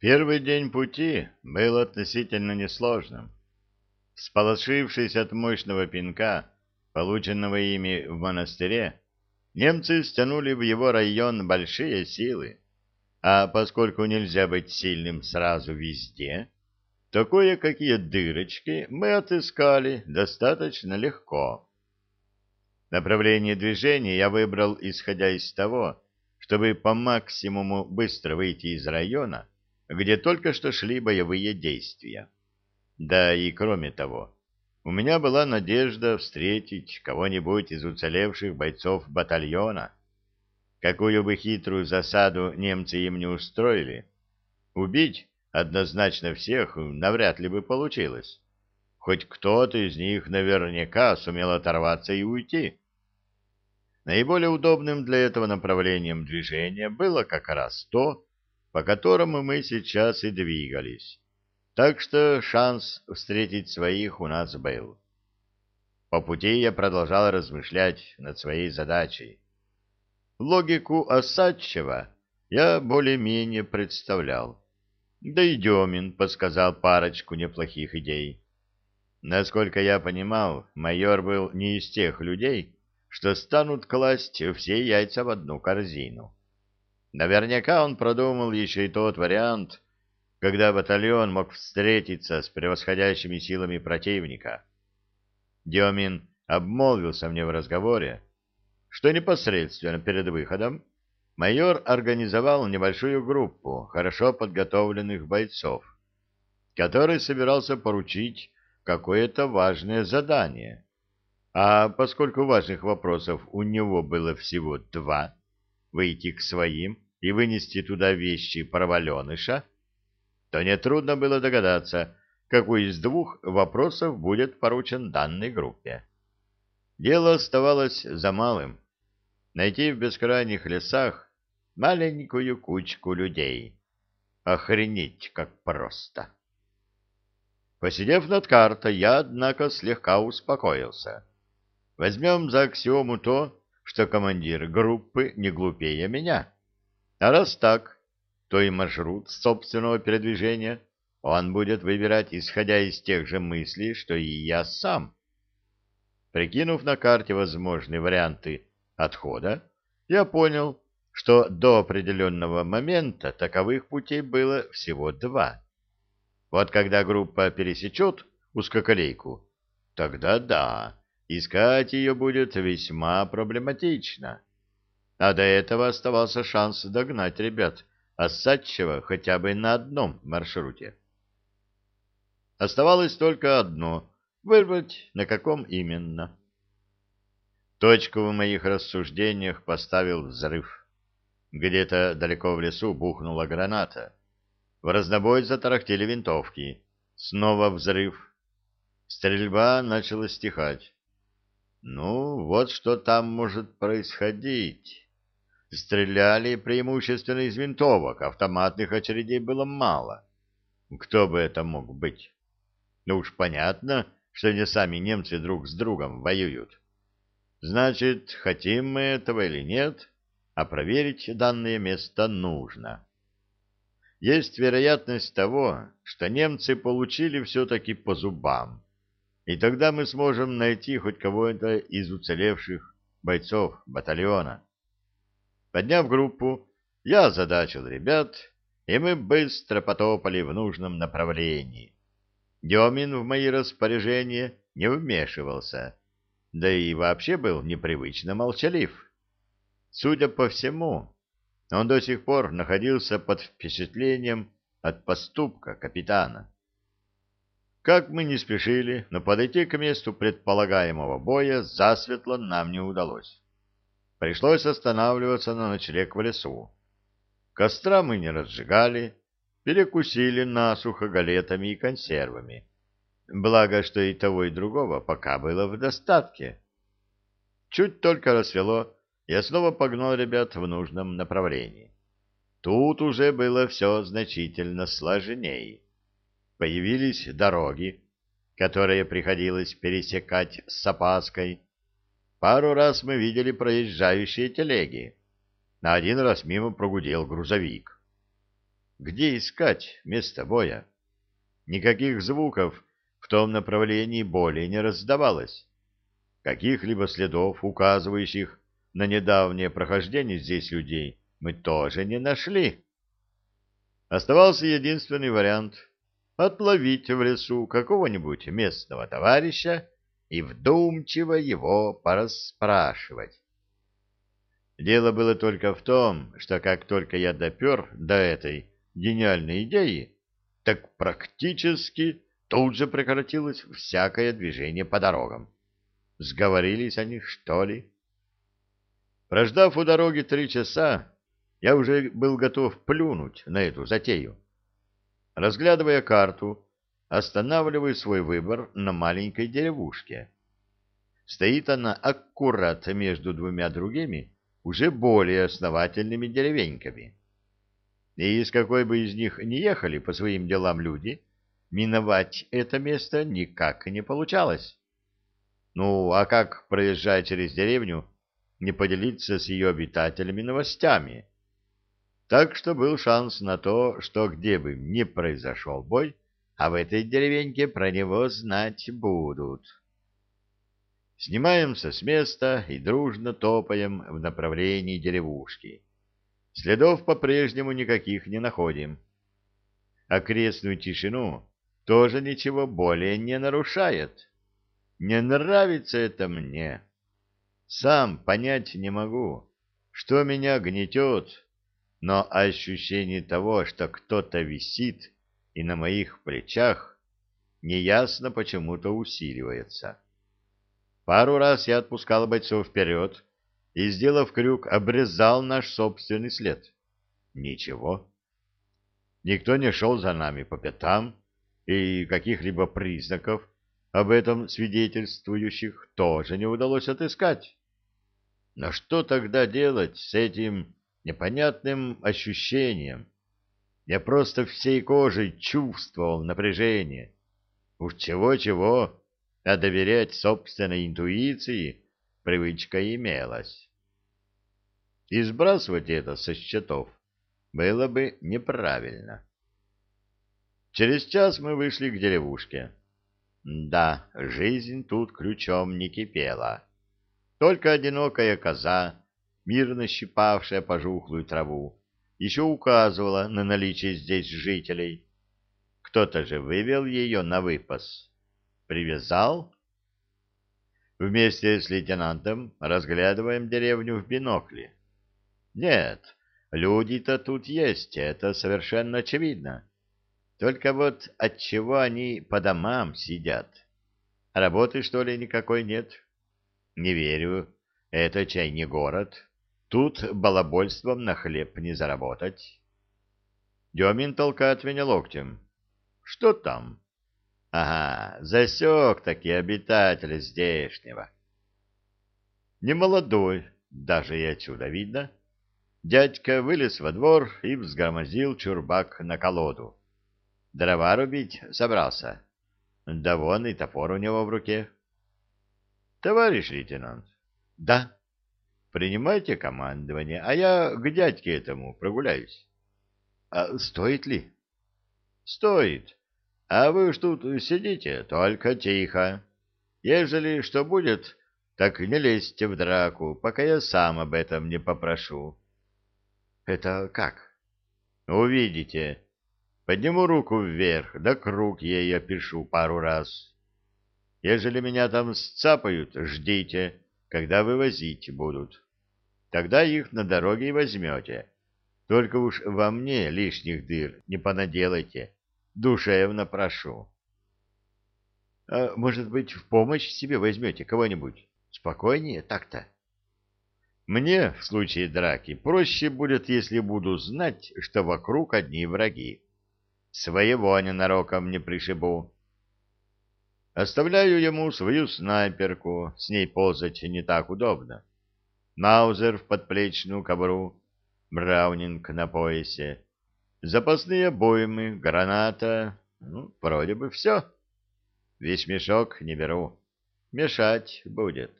Первый день пути был относительно несложным. Сполошившись от мощного пинка, полученного ими в монастыре, немцы стянули в его район большие силы, а поскольку нельзя быть сильным сразу везде, то кое-какие дырочки мы отыскали достаточно легко. Направление движения я выбрал, исходя из того, чтобы по максимуму быстро выйти из района, где только что шли боевые действия. Да и кроме того, у меня была надежда встретить кого-нибудь из уцелевших бойцов батальона. Какую бы хитрую засаду немцы им не устроили, убить однозначно всех навряд ли бы получилось. Хоть кто-то из них наверняка сумел оторваться и уйти. Наиболее удобным для этого направлением движения было как раз то, по которому мы сейчас и двигались. Так что шанс встретить своих у нас был. По пути я продолжал размышлять над своей задачей. Логику Осадчева я более-менее представлял. Да и Демин подсказал парочку неплохих идей. Насколько я понимал, майор был не из тех людей, что станут класть все яйца в одну корзину. Наверняка он продумал еще и тот вариант, когда батальон мог встретиться с превосходящими силами противника. Демин обмолвился мне в разговоре, что непосредственно перед выходом майор организовал небольшую группу хорошо подготовленных бойцов, который собирался поручить какое-то важное задание. А поскольку важных вопросов у него было всего два, выйти к своим и вынести туда вещи проваленыша, то нетрудно было догадаться, какой из двух вопросов будет поручен данной группе. Дело оставалось за малым — найти в бескрайних лесах маленькую кучку людей. Охренеть, как просто! Посидев над картой, я, однако, слегка успокоился. Возьмем за аксиому то, что командир группы не глупее меня. А раз так, то и маршрут собственного передвижения он будет выбирать, исходя из тех же мыслей, что и я сам. Прикинув на карте возможные варианты отхода, я понял, что до определенного момента таковых путей было всего два. Вот когда группа пересечет узкоколейку, тогда да, искать ее будет весьма проблематично. А до этого оставался шанс догнать ребят Осадчего хотя бы на одном маршруте. Оставалось только одно — выбрать, на каком именно. Точку в моих рассуждениях поставил взрыв. Где-то далеко в лесу бухнула граната. В разнобой затарахтели винтовки. Снова взрыв. Стрельба начала стихать. Ну, вот что там может происходить. Стреляли преимущественно из винтовок, автоматных очередей было мало. Кто бы это мог быть? Ну уж понятно, что не сами немцы друг с другом воюют. Значит, хотим мы этого или нет, а проверить данное место нужно. Есть вероятность того, что немцы получили все-таки по зубам и тогда мы сможем найти хоть кого-то из уцелевших бойцов батальона. Подняв группу, я озадачил ребят, и мы быстро потопали в нужном направлении. Демин в мои распоряжения не вмешивался, да и вообще был непривычно молчалив. Судя по всему, он до сих пор находился под впечатлением от поступка капитана. Как мы не спешили, но подойти к месту предполагаемого боя засветло нам не удалось. Пришлось останавливаться на ночлег в лесу. Костра мы не разжигали, перекусили насухо галетами и консервами. Благо, что и того, и другого пока было в достатке. Чуть только рассвело, я снова погнал ребят в нужном направлении. Тут уже было все значительно сложнее появились дороги, которые приходилось пересекать с опаской. Пару раз мы видели проезжающие телеги. На один раз мимо прогудел грузовик. где искать место боя. Никаких звуков в том направлении более не раздавалось. Каких-либо следов, указывающих на недавнее прохождение здесь людей, мы тоже не нашли. Оставался единственный вариант — отловить в лесу какого-нибудь местного товарища и вдумчиво его порасспрашивать. Дело было только в том, что как только я допер до этой гениальной идеи, так практически тут же прекратилось всякое движение по дорогам. Сговорились они, что ли? Прождав у дороги три часа, я уже был готов плюнуть на эту затею. Разглядывая карту, останавливаю свой выбор на маленькой деревушке. Стоит она аккурат между двумя другими, уже более основательными деревеньками. И из какой бы из них ни ехали по своим делам люди, миновать это место никак не получалось. Ну, а как, проезжая через деревню, не поделиться с ее обитателями новостями? Так что был шанс на то, что где бы ни произошел бой, а в этой деревеньке про него знать будут. Снимаемся с места и дружно топаем в направлении деревушки. Следов по-прежнему никаких не находим. Окрестную тишину тоже ничего более не нарушает. Не нравится это мне. Сам понять не могу, что меня гнетет, но ощущение того, что кто-то висит и на моих плечах, неясно почему-то усиливается. Пару раз я отпускал бойцов вперед и, сделав крюк, обрезал наш собственный след. Ничего. Никто не шел за нами по пятам, и каких-либо признаков об этом свидетельствующих тоже не удалось отыскать. Но что тогда делать с этим непонятным ощущением? Я просто всей кожей чувствовал напряжение. Уж чего-чего, а доверять собственной интуиции привычка имелась. И сбрасывать это со счетов было бы неправильно. Через час мы вышли к деревушке. Да, жизнь тут ключом не кипела. Только одинокая коза, мирно щипавшая пожухлую траву, еще указывала на наличие здесь жителей. Кто-то же вывел ее на выпас. Привязал? Вместе с лейтенантом разглядываем деревню в бинокле. Нет, люди-то тут есть, это совершенно очевидно. Только вот от чего они по домам сидят? Работы, что ли, никакой нет? Не верю. Это чай не город. Тут балабольством на хлеб не заработать. Демин толкает меня локтем. Что там? Ага, засек таки обитателя здешнего. Немолодой, даже и отсюда видно. Дядька вылез во двор и взгромозил чурбак на колоду. Дрова рубить собрался. Да вон и топор у него в руке. Товарищ лейтенант. Да. Принимайте командование, а я к дядьке этому прогуляюсь. А стоит ли? Стоит. А вы уж тут сидите, только тихо. Ежели что будет, так не лезьте в драку, пока я сам об этом не попрошу. Это как? Увидите. Подниму руку вверх, да круг ей опишу пару раз. Ежели меня там сцапают, ждите, когда вывозить будут. Тогда их на дороге и возьмете. Только уж во мне лишних дыр не понаделайте Душевно прошу. А, может быть, в помощь себе возьмете кого-нибудь? Спокойнее так-то. Мне в случае драки проще будет, если буду знать, что вокруг одни враги. Своего ненароком не пришибу. Оставляю ему свою снайперку, с ней ползать не так удобно. Маузер в подплечную кобру, Браунинг на поясе, Запасные обоймы, граната, ну, вроде бы все. Весь мешок не беру. Мешать будет.